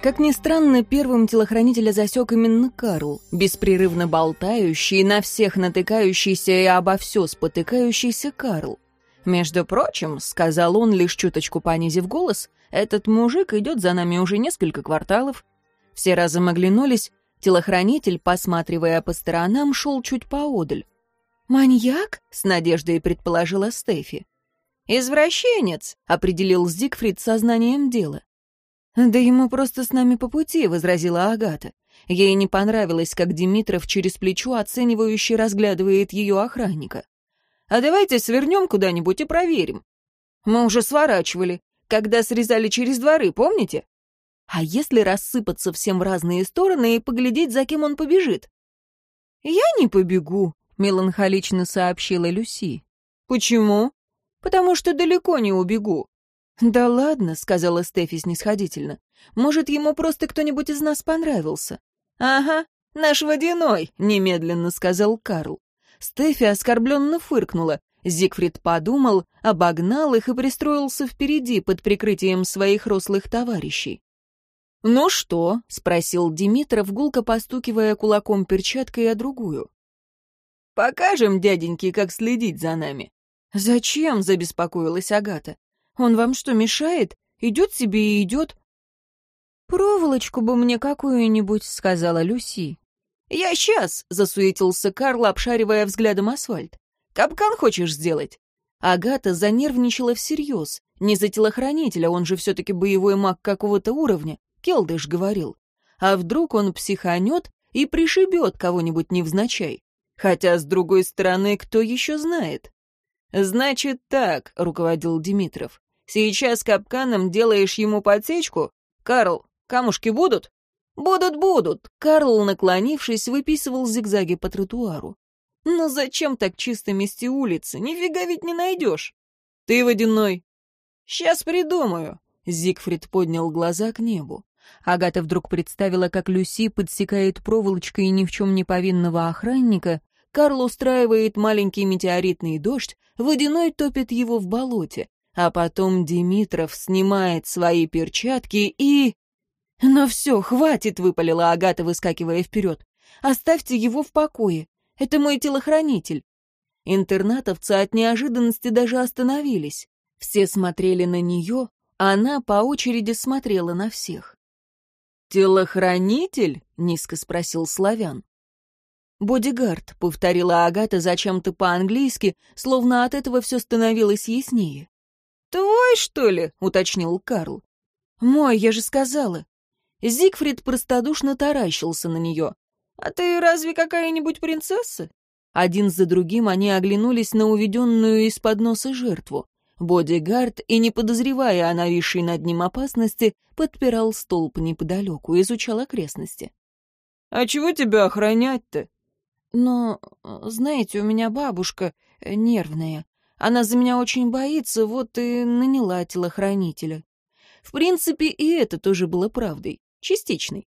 Как ни странно, первым телохранителя засек именно Карл, беспрерывно болтающий, на всех натыкающийся и обо все спотыкающийся Карл. «Между прочим», — сказал он, лишь чуточку понизив голос, «этот мужик идет за нами уже несколько кварталов». Все разом оглянулись, телохранитель, посматривая по сторонам, шел чуть поодаль. «Маньяк?» — с надеждой предположила Стефи. «Извращенец», — определил Зигфрид сознанием дела. «Да ему просто с нами по пути», — возразила Агата. Ей не понравилось, как Димитров через плечо оценивающе разглядывает ее охранника. «А давайте свернем куда-нибудь и проверим. Мы уже сворачивали, когда срезали через дворы, помните? А если рассыпаться всем в разные стороны и поглядеть, за кем он побежит?» «Я не побегу», — меланхолично сообщила Люси. «Почему?» «Потому что далеко не убегу. «Да ладно», — сказала Стефи снисходительно. «Может, ему просто кто-нибудь из нас понравился?» «Ага, наш водяной», — немедленно сказал Карл. Стефи оскорбленно фыркнула. Зигфрид подумал, обогнал их и пристроился впереди под прикрытием своих рослых товарищей. «Ну что?» — спросил Димитров, гулко постукивая кулаком перчаткой о другую. «Покажем дяденьке, как следить за нами». «Зачем?» — забеспокоилась Агата. Он вам что, мешает? Идет себе и идет. «Проволочку бы мне какую-нибудь», — сказала Люси. «Я сейчас», — засуетился Карл, обшаривая взглядом асфальт. «Капкан хочешь сделать?» Агата занервничала всерьез. Не за телохранителя, он же все-таки боевой маг какого-то уровня, Келдыш говорил. А вдруг он психанет и пришибет кого-нибудь невзначай? Хотя, с другой стороны, кто еще знает? «Значит так», — руководил Димитров. Сейчас капканом делаешь ему подсечку? Карл, камушки будут? Будут, будут. Карл, наклонившись, выписывал зигзаги по тротуару. Ну зачем так чисто мести улицы? Нифига ведь не найдешь. Ты водяной. Сейчас придумаю. Зигфрид поднял глаза к небу. Агата вдруг представила, как Люси подсекает проволочкой ни в чем не повинного охранника, Карл устраивает маленький метеоритный дождь, водяной топит его в болоте, а потом Димитров снимает свои перчатки и... «Но все, хватит!» — выпалила Агата, выскакивая вперед. «Оставьте его в покое. Это мой телохранитель». Интернатовцы от неожиданности даже остановились. Все смотрели на нее, а она по очереди смотрела на всех. «Телохранитель?» — низко спросил Славян. «Бодигард», — повторила Агата зачем-то по-английски, словно от этого все становилось яснее. «Твой, что ли?» — уточнил Карл. «Мой, я же сказала». Зигфрид простодушно таращился на нее. «А ты разве какая-нибудь принцесса?» Один за другим они оглянулись на уведенную из-под носа жертву. Бодигард, и не подозревая о нависшей над ним опасности, подпирал столб неподалеку, изучал окрестности. «А чего тебя охранять-то?» «Но, знаете, у меня бабушка нервная. Она за меня очень боится, вот и наняла телохранителя. В принципе, и это тоже было правдой, частичной.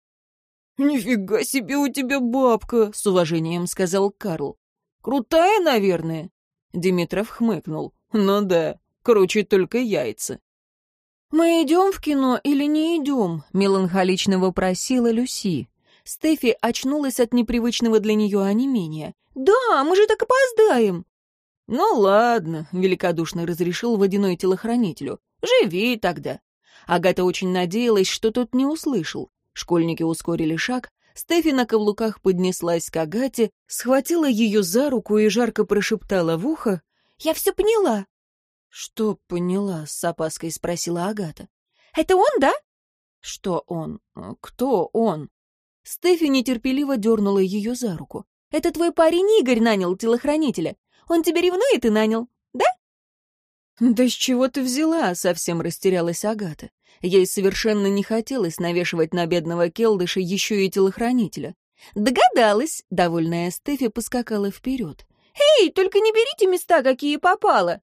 «Нифига себе у тебя бабка!» — с уважением сказал Карл. «Крутая, наверное?» Димитров хмыкнул. «Ну да, круче только яйца». «Мы идем в кино или не идем?» — меланхолично вопросила Люси. Стефи очнулась от непривычного для нее онемения. «Да, мы же так опоздаем!» «Ну ладно», — великодушно разрешил водяной телохранителю. «Живи тогда». Агата очень надеялась, что тот не услышал. Школьники ускорили шаг. Стефи на каблуках поднеслась к Агате, схватила ее за руку и жарко прошептала в ухо. «Я все поняла». «Что поняла?» — с опаской спросила Агата. «Это он, да?» «Что он? Кто он?» Стефи нетерпеливо дернула ее за руку. «Это твой парень Игорь нанял телохранителя. Он тебя ревнует и нанял, да?» «Да с чего ты взяла?» — совсем растерялась Агата. Ей совершенно не хотелось навешивать на бедного Келдыша еще и телохранителя. «Догадалась!» — довольная Стефи поскакала вперед. «Эй, только не берите места, какие попало!»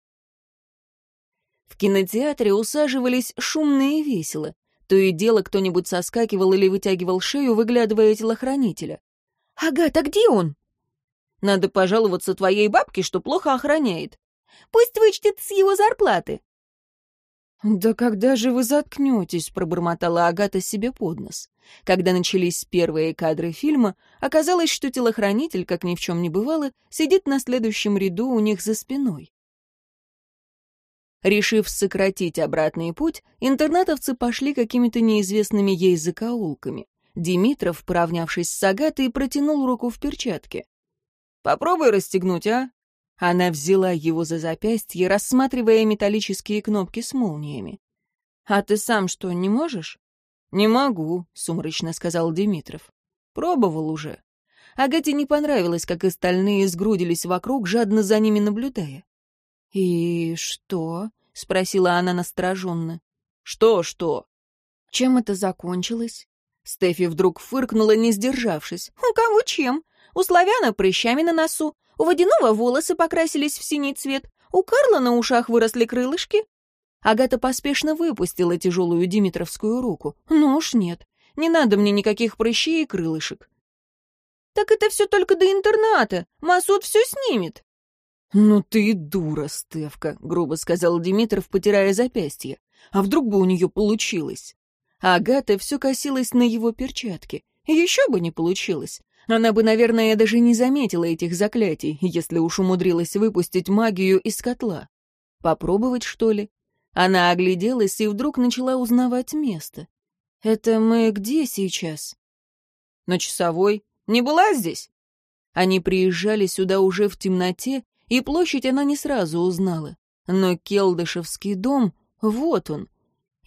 В кинотеатре усаживались шумно и весело. То и дело кто-нибудь соскакивал или вытягивал шею, выглядывая телохранителя. «Агата, где он?» Надо пожаловаться твоей бабке, что плохо охраняет. Пусть вычтет с его зарплаты. «Да когда же вы заткнетесь?» — пробормотала Агата себе под нос. Когда начались первые кадры фильма, оказалось, что телохранитель, как ни в чем не бывало, сидит на следующем ряду у них за спиной. Решив сократить обратный путь, интернатовцы пошли какими-то неизвестными ей закоулками. Димитров, поравнявшись с Агатой, протянул руку в перчатке. «Попробуй расстегнуть, а?» Она взяла его за запястье, рассматривая металлические кнопки с молниями. «А ты сам что, не можешь?» «Не могу», — сумрачно сказал Димитров. «Пробовал уже». Агате не понравилось, как остальные сгрудились вокруг, жадно за ними наблюдая. «И что?» — спросила она настороженно. «Что-что?» «Чем это закончилось?» Стефи вдруг фыркнула, не сдержавшись. «У кого чем? У славяна прыщами на носу, у водяного волосы покрасились в синий цвет, у Карла на ушах выросли крылышки». Агата поспешно выпустила тяжелую Димитровскую руку. «Ну уж нет, не надо мне никаких прыщей и крылышек». «Так это все только до интерната, Масуд все снимет». «Ну ты дура, Стевка», — грубо сказал Димитров, потирая запястье. «А вдруг бы у нее получилось?» Агата все косилась на его перчатки. Еще бы не получилось. Она бы, наверное, даже не заметила этих заклятий, если уж умудрилась выпустить магию из котла. Попробовать, что ли? Она огляделась и вдруг начала узнавать место. «Это мы где сейчас?» «На часовой. Не была здесь?» Они приезжали сюда уже в темноте, и площадь она не сразу узнала. Но Келдышевский дом, вот он.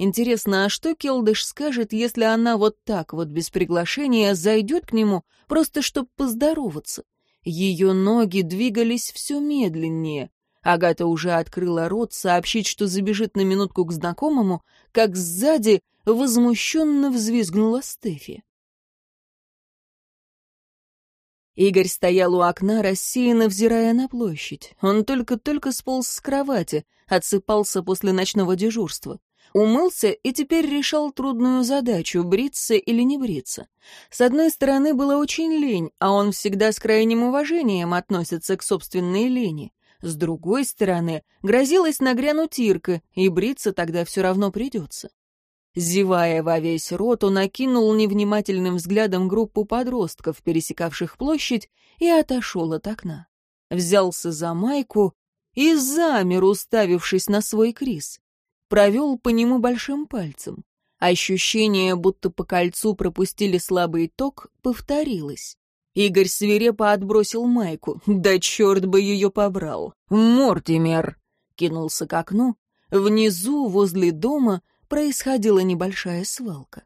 Интересно, а что Келдыш скажет, если она вот так вот, без приглашения, зайдет к нему, просто чтобы поздороваться? Ее ноги двигались все медленнее. Агата уже открыла рот сообщить, что забежит на минутку к знакомому, как сзади возмущенно взвизгнула Стефи. Игорь стоял у окна, рассеянно взирая на площадь. Он только-только сполз с кровати, отсыпался после ночного дежурства. Умылся и теперь решал трудную задачу, бриться или не бриться. С одной стороны, было очень лень, а он всегда с крайним уважением относится к собственной лени. С другой стороны, грозилась нагрянуть Ирка, и бриться тогда все равно придется. Зевая во весь рот, он окинул невнимательным взглядом группу подростков, пересекавших площадь, и отошел от окна. Взялся за майку и замер, уставившись на свой Крис. Провел по нему большим пальцем. Ощущение, будто по кольцу пропустили слабый ток, повторилось. Игорь свирепо отбросил майку. Да черт бы ее побрал! Мортимер! Кинулся к окну. Внизу, возле дома, происходила небольшая свалка.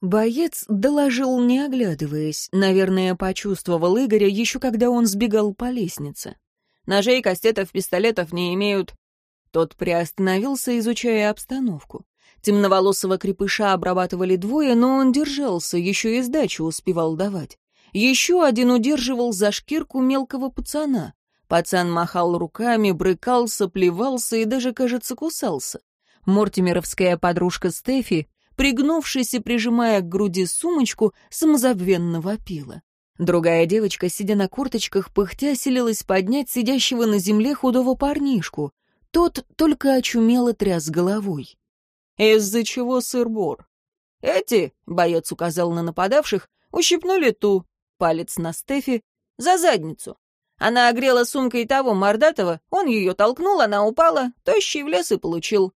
Боец доложил, не оглядываясь. Наверное, почувствовал Игоря еще когда он сбегал по лестнице. Ножей, кастетов, пистолетов не имеют. Тот приостановился, изучая обстановку. Темноволосого крепыша обрабатывали двое, но он держался, еще и сдачу успевал давать. Еще один удерживал за шкирку мелкого пацана. Пацан махал руками, брыкался, плевался и даже, кажется, кусался. Мортимеровская подружка Стефи, пригнувшись и прижимая к груди сумочку, самозабвенно вопила. Другая девочка, сидя на курточках, пыхтя, селилась поднять сидящего на земле худого парнишку. Тот только очумело тряс головой. «Из-за чего сыр-бор?» «Эти», — боец указал на нападавших, — «ущипнули ту». Палец на Стефи. «За задницу». Она огрела сумкой того мордатого, он ее толкнул, она упала, тощий в лес и получил.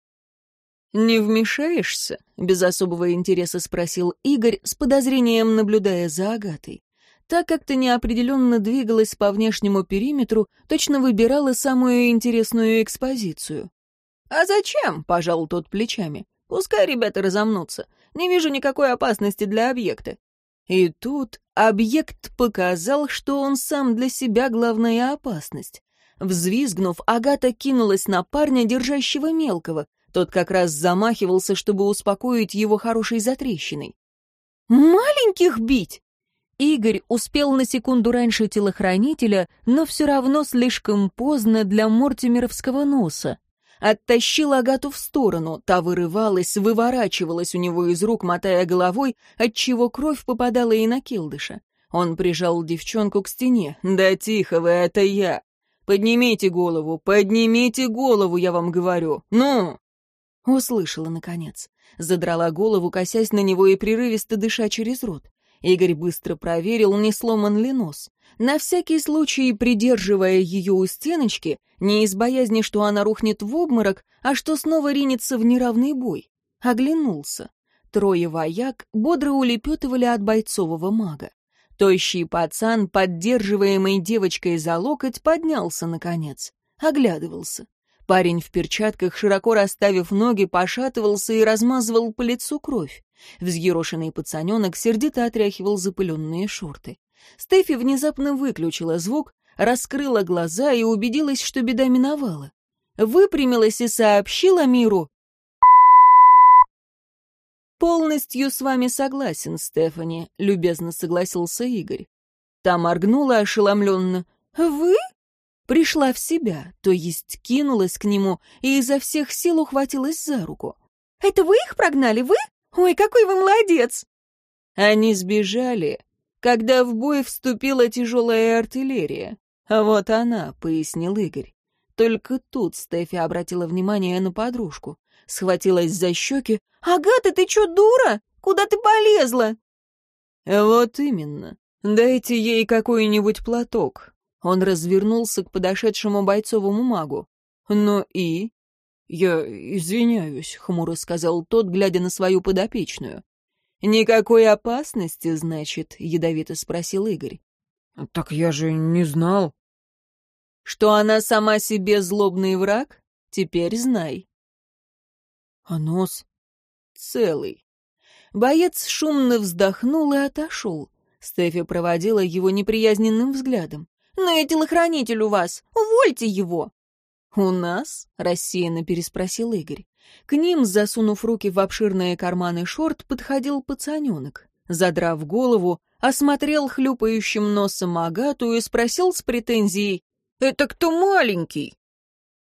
«Не вмешаешься?» — без особого интереса спросил Игорь, с подозрением наблюдая за Агатой. Так как-то неопределенно двигалась по внешнему периметру, точно выбирала самую интересную экспозицию. «А зачем?» — пожал тот плечами. «Пускай ребята разомнутся. Не вижу никакой опасности для объекта. И тут объект показал, что он сам для себя главная опасность. Взвизгнув, Агата кинулась на парня, держащего мелкого. Тот как раз замахивался, чтобы успокоить его хорошей затрещиной. «Маленьких бить!» Игорь успел на секунду раньше телохранителя, но все равно слишком поздно для мортимеровского носа оттащил Агату в сторону, та вырывалась, выворачивалась у него из рук, мотая головой, отчего кровь попадала и на Келдыша. Он прижал девчонку к стене. «Да тихо вы, это я!» Поднимите голову, поднимите голову, я вам говорю. Ну!» Услышала, наконец. Задрала голову, косясь на него и прерывисто дыша через рот. Игорь быстро проверил, не сломан ли нос. На всякий случай, придерживая ее у стеночки, не из боязни, что она рухнет в обморок, а что снова ринется в неравный бой. Оглянулся. Трое вояк бодро улепетывали от бойцового мага. Тощий пацан, поддерживаемый девочкой за локоть, поднялся, наконец. Оглядывался. Парень в перчатках, широко расставив ноги, пошатывался и размазывал по лицу кровь. Взъерошенный пацаненок сердито отряхивал запыленные шорты. Стефи внезапно выключила звук, раскрыла глаза и убедилась, что беда миновала. Выпрямилась и сообщила миру. «Полностью с вами согласен, Стефани», — любезно согласился Игорь. Та моргнула ошеломленно. «Вы?» Пришла в себя, то есть кинулась к нему и изо всех сил ухватилась за руку. «Это вы их прогнали, вы? Ой, какой вы молодец!» Они сбежали, когда в бой вступила тяжелая артиллерия. А вот она, — пояснил Игорь. Только тут Стефи обратила внимание на подружку. Схватилась за щеки. «Агата, ты чё, дура? Куда ты полезла?» «Вот именно. Дайте ей какой-нибудь платок. Он развернулся к подошедшему бойцовому магу. «Ну и?» «Я извиняюсь», — хмуро сказал тот, глядя на свою подопечную. «Никакой опасности, значит?» — ядовито спросил Игорь. «Так я же не знал». «Что она сама себе злобный враг? Теперь знай». «А нос?» «Целый». Боец шумно вздохнул и отошел. Стефи проводила его неприязненным взглядом. «Но я телохранитель у вас. Увольте его!» «У нас?» — рассеянно переспросил Игорь. К ним, засунув руки в обширные карманы шорт, подходил пацаненок. Задрав голову, осмотрел хлюпающим носом Агату и спросил с претензией, «Это кто маленький?»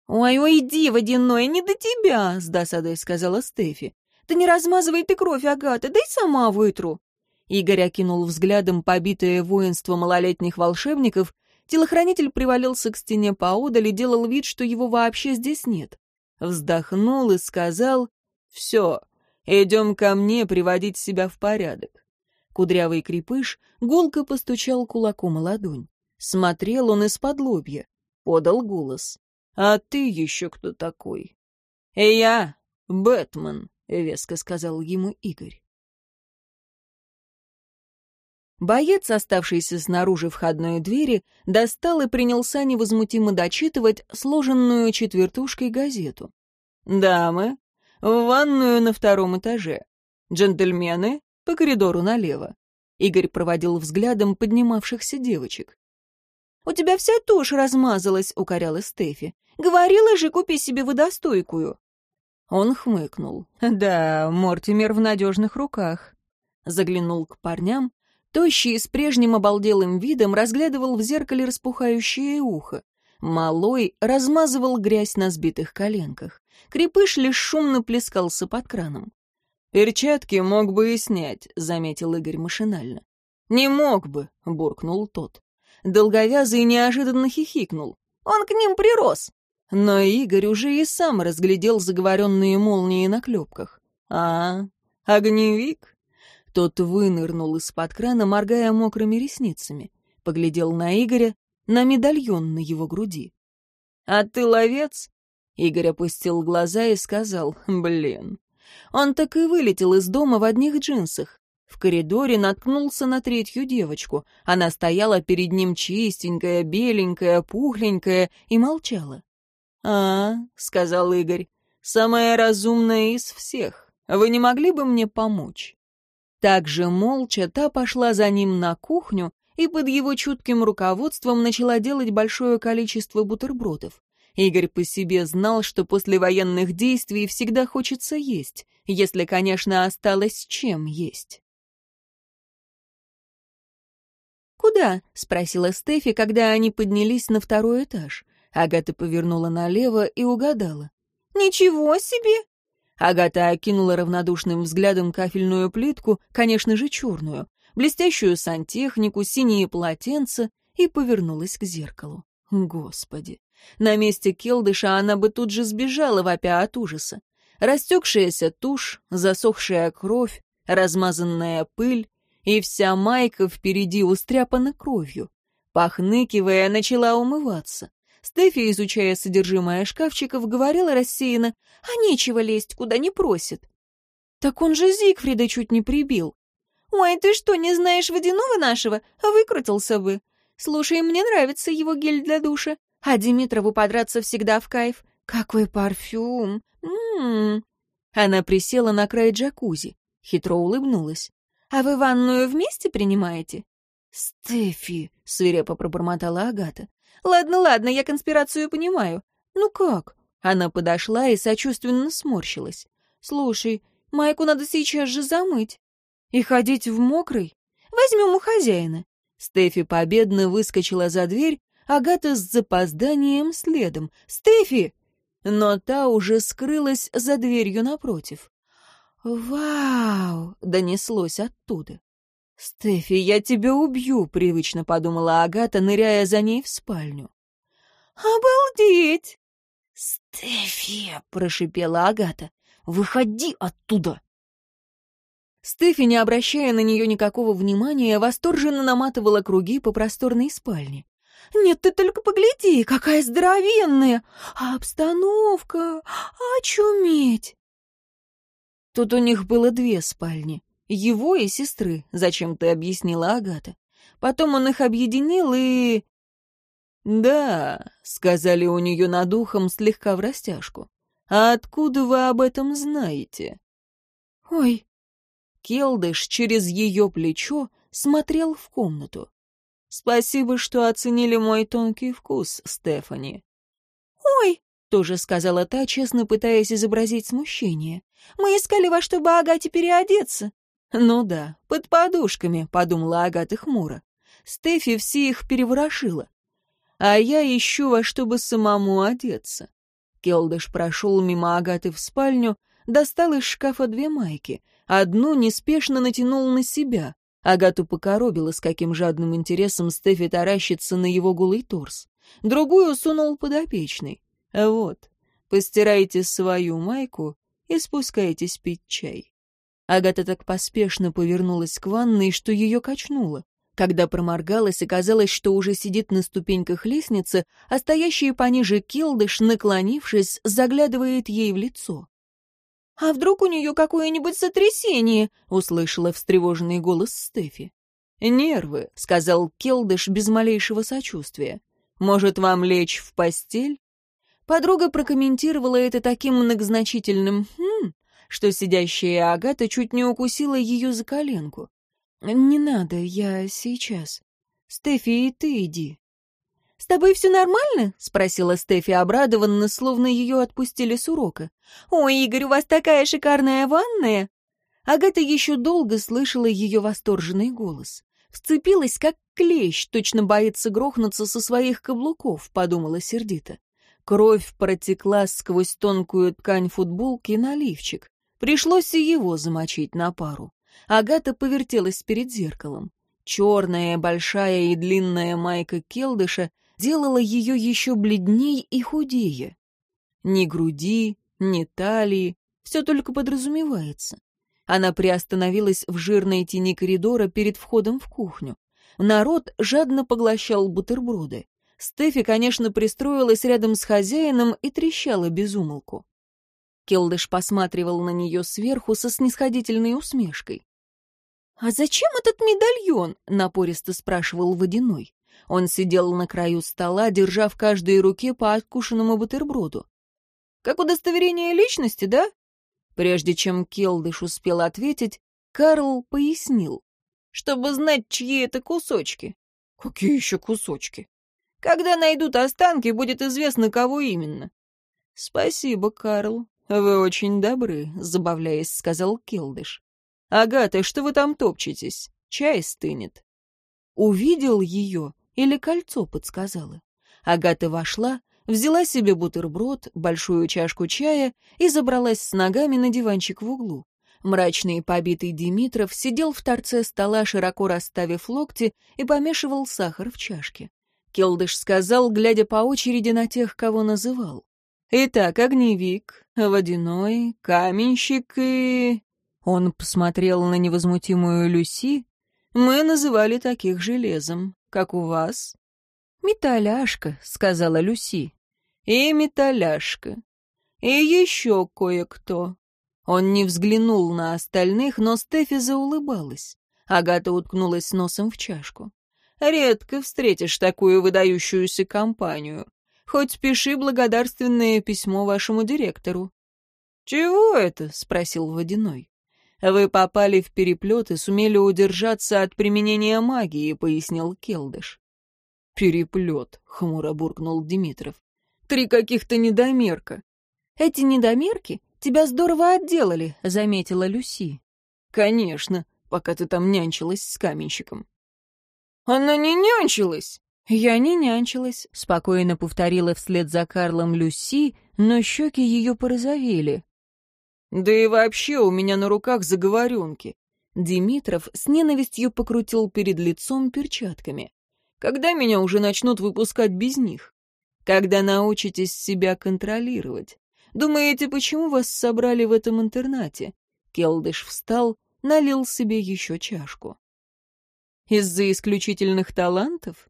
«Ой-ой, иди, водяной, не до тебя!» — с досадой сказала Стефи. «Да не размазывай ты кровь, Агата, дай сама вытру!» Игорь окинул взглядом побитое воинство малолетних волшебников Телохранитель привалился к стене поодаль и делал вид, что его вообще здесь нет. Вздохнул и сказал «Все, идем ко мне приводить себя в порядок». Кудрявый крепыш гулко постучал кулаком о ладонь. Смотрел он из-под лобья, подал голос. «А ты еще кто такой?» «Я, Бэтмен», — веско сказал ему Игорь. Боец, оставшийся снаружи входной двери, достал и принялся невозмутимо дочитывать сложенную четвертушкой газету. «Дамы, в ванную на втором этаже. Джентльмены, по коридору налево». Игорь проводил взглядом поднимавшихся девочек. «У тебя вся тушь размазалась», — укоряла Стефи. «Говорила же, купи себе водостойкую». Он хмыкнул. «Да, Мортимер в надежных руках». Заглянул к парням, Тощий с прежним обалделым видом разглядывал в зеркале распухающее ухо. Малой размазывал грязь на сбитых коленках. Крепыш лишь шумно плескался под краном. «Перчатки мог бы и снять», — заметил Игорь машинально. «Не мог бы», — буркнул тот. Долговязый неожиданно хихикнул. «Он к ним прирос». Но Игорь уже и сам разглядел заговоренные молнии на клепках. «А, огневик?» Тот вынырнул из-под крана, моргая мокрыми ресницами. Поглядел на Игоря, на медальон на его груди. «А ты ловец?» Игорь опустил глаза и сказал, «Блин». Он так и вылетел из дома в одних джинсах. В коридоре наткнулся на третью девочку. Она стояла перед ним чистенькая, беленькая, пухленькая и молчала. «А, — сказал Игорь, — самая разумная из всех. Вы не могли бы мне помочь?» Так же молча та пошла за ним на кухню и под его чутким руководством начала делать большое количество бутербродов. Игорь по себе знал, что после военных действий всегда хочется есть, если, конечно, осталось чем есть. «Куда?» — спросила Стефи, когда они поднялись на второй этаж. Агата повернула налево и угадала. «Ничего себе! Агата окинула равнодушным взглядом кафельную плитку, конечно же, черную, блестящую сантехнику, синие полотенца и повернулась к зеркалу. Господи! На месте Келдыша она бы тут же сбежала, вопя от ужаса. Растекшаяся тушь, засохшая кровь, размазанная пыль, и вся майка впереди устряпана кровью. Пахныкивая, начала умываться. Стефи, изучая содержимое шкафчиков, говорила рассеянно, а нечего лезть, куда не просит. Так он же Зигфрида чуть не прибил. «Ой, ты что, не знаешь водяного нашего? Выкрутился бы. Слушай, мне нравится его гель для душа. А Димитрову подраться всегда в кайф. Какой парфюм! М-м-м!» Она присела на край джакузи, хитро улыбнулась. «А вы ванную вместе принимаете?» «Стефи!» — свирепо пробормотала Агата. «Ладно, ладно, я конспирацию понимаю. Ну как?» Она подошла и сочувственно сморщилась. «Слушай, майку надо сейчас же замыть. И ходить в мокрый? Возьмем у хозяина». Стефи победно выскочила за дверь, Агата с запозданием следом. «Стефи!» Но та уже скрылась за дверью напротив. «Вау!» — донеслось оттуда. «Стефи, я тебя убью!» — привычно подумала Агата, ныряя за ней в спальню. «Обалдеть!» «Стефи!» — прошипела Агата. «Выходи оттуда!» Стефи, не обращая на нее никакого внимания, восторженно наматывала круги по просторной спальне. «Нет, ты только погляди, какая здоровенная! А обстановка! Очуметь!» Тут у них было две спальни. Его и сестры, зачем ты объяснила Агата. Потом он их объединил и... «Да», — сказали у нее над ухом слегка в растяжку. «А откуда вы об этом знаете?» «Ой». Келдыш через ее плечо смотрел в комнату. «Спасибо, что оценили мой тонкий вкус, Стефани». «Ой», — тоже сказала та, честно пытаясь изобразить смущение. «Мы искали во что бы Агате переодеться». «Ну да, под подушками», — подумала Агата хмуро. Стефи все их переворошила. А я ищу во что бы самому одеться. Келдыш прошел мимо Агаты в спальню, достал из шкафа две майки. Одну неспешно натянул на себя. Агату покоробила, с каким жадным интересом Стефи таращится на его голый торс. Другую сунул подопечный. Вот, постирайте свою майку и спускайтесь пить чай. Агата так поспешно повернулась к ванной, что ее качнуло. Когда проморгалась, оказалось, что уже сидит на ступеньках лестницы, а стоящий пониже Килдыш, наклонившись, заглядывает ей в лицо. «А вдруг у нее какое-нибудь сотрясение?» — услышала встревоженный голос Стефи. «Нервы», — сказал Келдыш без малейшего сочувствия. «Может, вам лечь в постель?» Подруга прокомментировала это таким многозначительным «хм», что сидящая Агата чуть не укусила ее за коленку. «Не надо, я сейчас. Стефи, и ты иди». «С тобой все нормально?» — спросила Стефи обрадованно, словно ее отпустили с урока. «Ой, Игорь, у вас такая шикарная ванная!» Агата еще долго слышала ее восторженный голос. Вцепилась, как клещ, точно боится грохнуться со своих каблуков, подумала сердито. Кровь протекла сквозь тонкую ткань футболки на лифчик. Пришлось и его замочить на пару. Агата повертелась перед зеркалом. Черная, большая и длинная майка Келдыша делала ее еще бледней и худее. Ни груди, ни талии, все только подразумевается. Она приостановилась в жирной тени коридора перед входом в кухню. Народ жадно поглощал бутерброды. Стефи, конечно, пристроилась рядом с хозяином и трещала безумолку. Келдыш посматривал на нее сверху со снисходительной усмешкой. «А зачем этот медальон?» — напористо спрашивал Водяной. Он сидел на краю стола, держа в каждой руке по откушенному бутерброду. «Как удостоверение личности, да?» Прежде чем Келдыш успел ответить, Карл пояснил. «Чтобы знать, чьи это кусочки». «Какие еще кусочки?» «Когда найдут останки, будет известно, кого именно». «Спасибо, Карл. «Вы очень добры», — забавляясь, сказал Келдыш. «Агата, что вы там топчетесь? Чай стынет». Увидел ее или кольцо подсказала. Агата вошла, взяла себе бутерброд, большую чашку чая и забралась с ногами на диванчик в углу. Мрачный и побитый Димитров сидел в торце стола, широко расставив локти, и помешивал сахар в чашке. Келдыш сказал, глядя по очереди на тех, кого называл. «Итак, огневик, водяной, каменщик и...» Он посмотрел на невозмутимую Люси. «Мы называли таких железом, как у вас». «Металляшка», — сказала Люси. «И металляшка. И еще кое-кто». Он не взглянул на остальных, но Стефи заулыбалась. Агата уткнулась носом в чашку. «Редко встретишь такую выдающуюся компанию. Хоть пиши благодарственное письмо вашему директору». «Чего это?» — спросил Водяной. «Вы попали в переплет и сумели удержаться от применения магии», — пояснил Келдыш. «Переплет», — хмуро буркнул Димитров. «Три каких-то недомерка». «Эти недомерки тебя здорово отделали», — заметила Люси. «Конечно, пока ты там нянчилась с каменщиком». «Она не нянчилась!» «Я не нянчилась», — спокойно повторила вслед за Карлом Люси, но щеки ее порозовели. «Да и вообще у меня на руках заговоренки». Димитров с ненавистью покрутил перед лицом перчатками. «Когда меня уже начнут выпускать без них? Когда научитесь себя контролировать? Думаете, почему вас собрали в этом интернате?» Келдыш встал, налил себе еще чашку. «Из-за исключительных талантов?»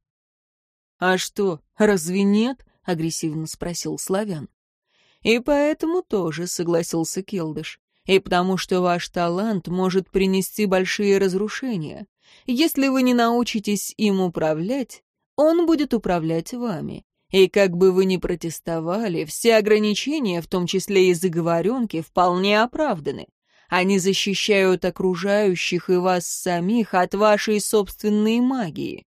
«А что, разве нет?» — агрессивно спросил Славян. «И поэтому тоже», — согласился Келдыш. «И потому что ваш талант может принести большие разрушения. Если вы не научитесь им управлять, он будет управлять вами. И как бы вы ни протестовали, все ограничения, в том числе и заговоренки, вполне оправданы. Они защищают окружающих и вас самих от вашей собственной магии.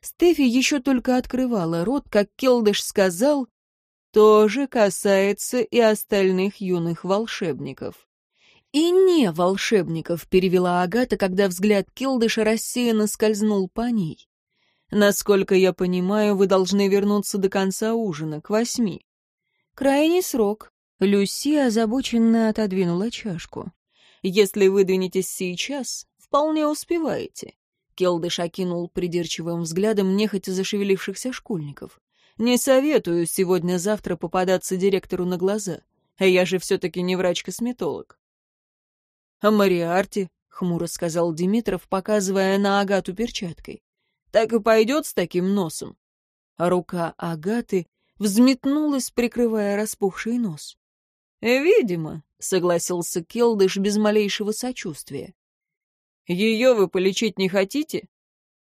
Стефи еще только открывала рот, как Келдыш сказал, тоже касается и остальных юных волшебников. «И не волшебников», — перевела Агата, когда взгляд Келдыша рассеянно скользнул по ней. «Насколько я понимаю, вы должны вернуться до конца ужина, к восьми». «Крайний срок». Люси озабоченно отодвинула чашку. «Если выдвинетесь сейчас, вполне успеваете. Келдыш окинул придирчивым взглядом нехотя зашевелившихся школьников. «Не советую сегодня-завтра попадаться директору на глаза. Я же все-таки не врач-косметолог». «А Мариарти?» — хмуро сказал Димитров, показывая на Агату перчаткой. «Так и пойдет с таким носом». Рука Агаты взметнулась, прикрывая распухший нос. «Видимо», — согласился Келдыш без малейшего сочувствия. Ее вы полечить не хотите?»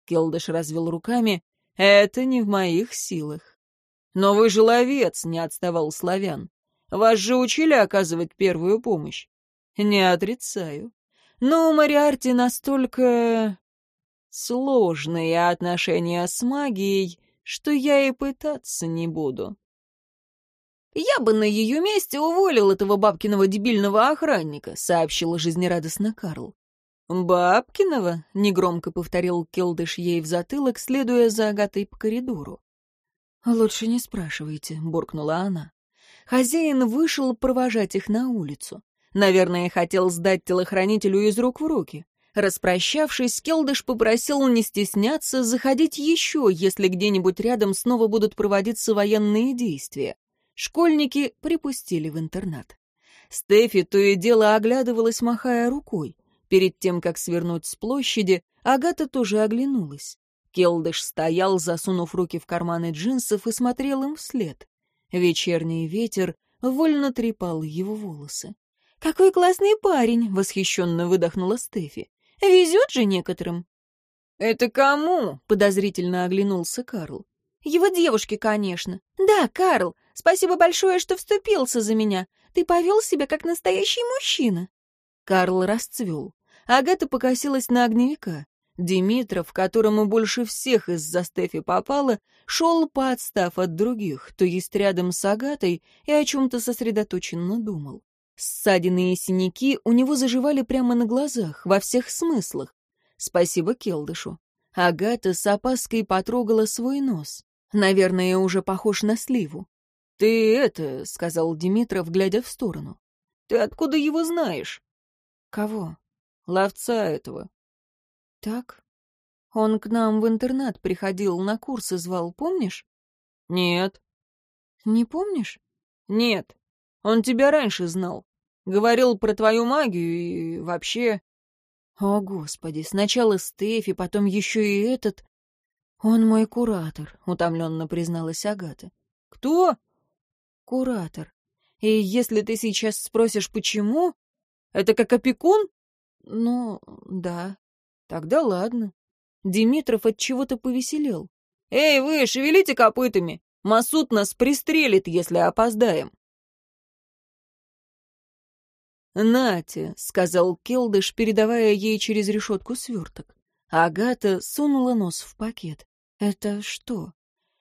Келдыш развел руками. «Это не в моих силах». «Но вы же ловец», — не отставал славян. «Вас же учили оказывать первую помощь?» «Не отрицаю. Но у Мариарти настолько... сложные отношения с магией, что я и пытаться не буду». «Я бы на ее месте уволил этого бабкиного дебильного охранника», — сообщила жизнерадостно Карл. «Бабкиного?» — негромко повторил Келдыш ей в затылок, следуя за Агатой по коридору. «Лучше не спрашивайте», — буркнула она. Хозяин вышел провожать их на улицу. Наверное, хотел сдать телохранителю из рук в руки. Распрощавшись, Келдыш попросил не стесняться заходить еще, если где-нибудь рядом снова будут проводиться военные действия. Школьники припустили в интернат. Стефи то и дело оглядывалась, махая рукой. Перед тем, как свернуть с площади, Агата тоже оглянулась. Келдыш стоял, засунув руки в карманы джинсов и смотрел им вслед. Вечерний ветер вольно трепал его волосы. «Какой классный парень!» — восхищенно выдохнула Стефи. «Везет же некоторым!» «Это кому?» — подозрительно оглянулся Карл. «Его девушке, конечно. Да, Карл, спасибо большое, что вступился за меня. Ты повел себя как настоящий мужчина». Карл расцвел. Агата покосилась на огневика. Димитров, которому больше всех из-за Стефи попало, шел подстав от других, то есть рядом с Агатой, и о чем-то сосредоточенно думал. Ссадины и синяки у него заживали прямо на глазах, во всех смыслах. Спасибо Келдышу. Агата с опаской потрогала свой нос. Наверное, уже похож на сливу. «Ты это», — сказал Димитров, глядя в сторону. «Ты откуда его знаешь?» «Кого?» «Ловца этого». «Так? Он к нам в интернат приходил, на курсы звал, помнишь? Нет. Не помнишь? Нет. Он тебя раньше знал. Говорил про твою магию и вообще... О, Господи, сначала Стефи, потом еще и этот... Он мой куратор, утомленно призналась Агата. Кто? Куратор. И если ты сейчас спросишь, почему... Это как опекун? Ну, да. Тогда ладно. Димитров от чего-то повеселел. Эй, вы, шевелите копытами! Масуд нас пристрелит, если опоздаем. «Нате», — сказал Келдыш, передавая ей через решетку сверток. Агата сунула нос в пакет. «Это что?»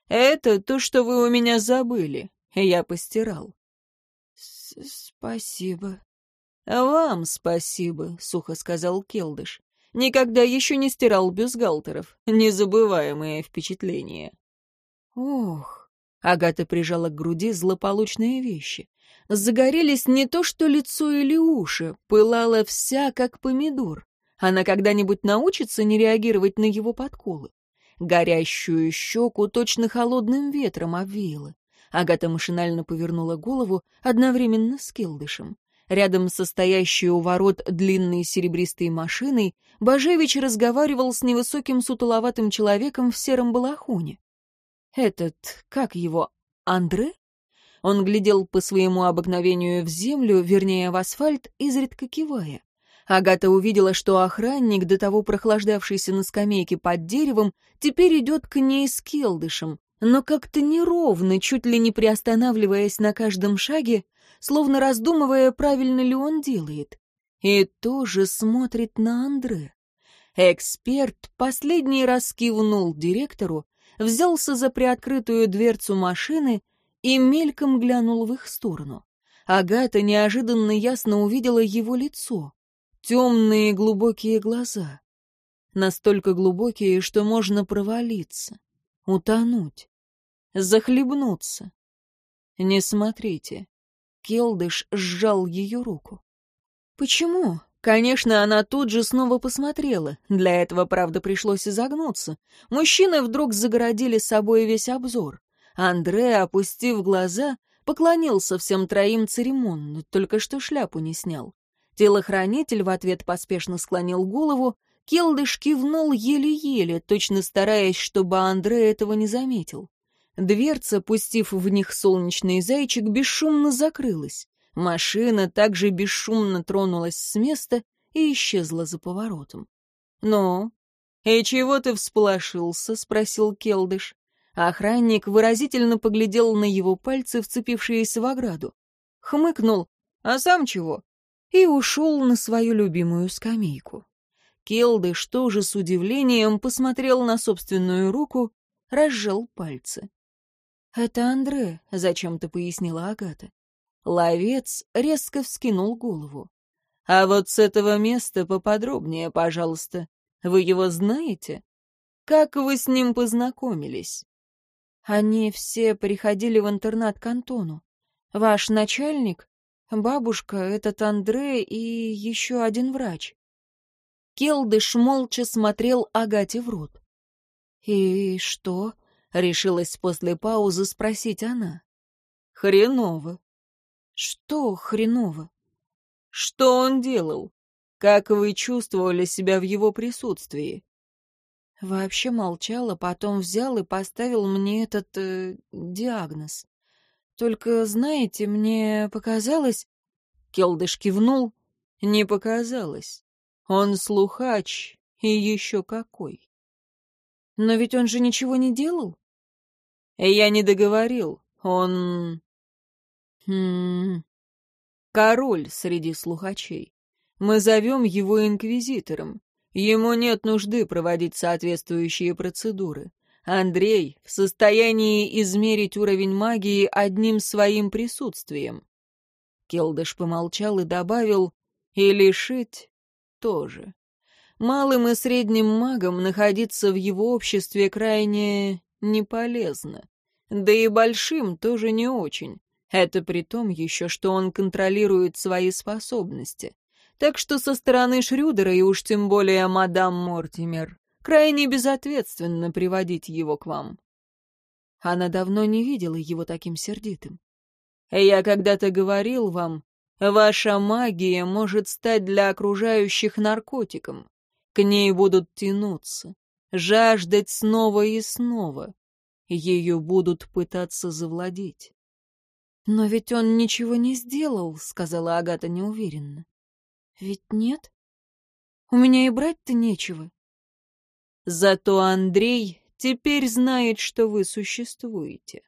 «Это то, что вы у меня забыли. Я постирал». «Спасибо». «Вам спасибо», — сухо сказал Келдыш. «Никогда еще не стирал бюстгальтеров. Незабываемое впечатление». «Ох», — Агата прижала к груди злополучные вещи. Загорелись не то что лицо или уши, пылала вся, как помидор. Она когда-нибудь научится не реагировать на его подколы? Горящую щеку точно холодным ветром обвеяло. Агата машинально повернула голову одновременно с Келдышем. Рядом со стоящей у ворот длинной серебристой машиной Бажевич разговаривал с невысоким сутуловатым человеком в сером балахоне. Этот, как его, Андре? Он глядел по своему обыкновению в землю, вернее, в асфальт, изредка кивая. Агата увидела, что охранник, до того прохлаждавшийся на скамейке под деревом, теперь идет к ней с келдышем, но как-то неровно, чуть ли не приостанавливаясь на каждом шаге, словно раздумывая, правильно ли он делает. И тоже смотрит на Андре. Эксперт последний раз кивнул директору, взялся за приоткрытую дверцу машины и мельком глянул в их сторону. Агата неожиданно ясно увидела его лицо. Темные глубокие глаза. Настолько глубокие, что можно провалиться, утонуть захлебнуться. Не смотрите. Келдыш сжал ее руку. Почему? Конечно, она тут же снова посмотрела. Для этого, правда, пришлось изогнуться. Мужчины вдруг загородили собой весь обзор. Андре, опустив глаза, поклонился всем троим церемонно, только что шляпу не снял. Телохранитель в ответ поспешно склонил голову, Келдыш кивнул еле-еле, точно стараясь, чтобы Андре этого не заметил. Дверца, пустив в них солнечный зайчик, бесшумно закрылась. Машина также бесшумно тронулась с места и исчезла за поворотом. «Ну, и чего ты всполошился?» — спросил Келдыш. Охранник выразительно поглядел на его пальцы, вцепившиеся в ограду. Хмыкнул. «А сам чего?» И ушел на свою любимую скамейку. Келдыш тоже с удивлением посмотрел на собственную руку, разжал пальцы. «Это Андре», — зачем-то пояснила Агата. Ловец резко вскинул голову. «А вот с этого места поподробнее, пожалуйста. Вы его знаете? Как вы с ним познакомились?» «Они все приходили в интернат к Антону. Ваш начальник, бабушка, этот Андре и еще один врач». Келдыш молча смотрел Агате в рот. «И что?» Решилась после паузы спросить она. Хреново. Что хреново? Что он делал? Как вы чувствовали себя в его присутствии? Вообще молчала, потом взял и поставил мне этот э, диагноз. Только, знаете, мне показалось... Келдыш кивнул. Не показалось. Он слухач, и еще какой. Но ведь он же ничего не делал? Я не договорил. Он... Хм... Король среди слухачей. Мы зовем его инквизитором. Ему нет нужды проводить соответствующие процедуры. Андрей в состоянии измерить уровень магии одним своим присутствием. Келдыш помолчал и добавил, и лишить тоже. Малым и средним магам находиться в его обществе крайне не полезно. Да и большим тоже не очень. Это при том еще, что он контролирует свои способности. Так что со стороны Шрюдера и уж тем более мадам Мортимер Крайне безответственно приводить его к вам. Она давно не видела его таким сердитым. Я когда-то говорил вам, ваша магия может стать для окружающих наркотиком. К ней будут тянуться, жаждать снова и снова. Ее будут пытаться завладеть. «Но ведь он ничего не сделал», — сказала Агата неуверенно. «Ведь нет? У меня и брать-то нечего». «Зато Андрей теперь знает, что вы существуете.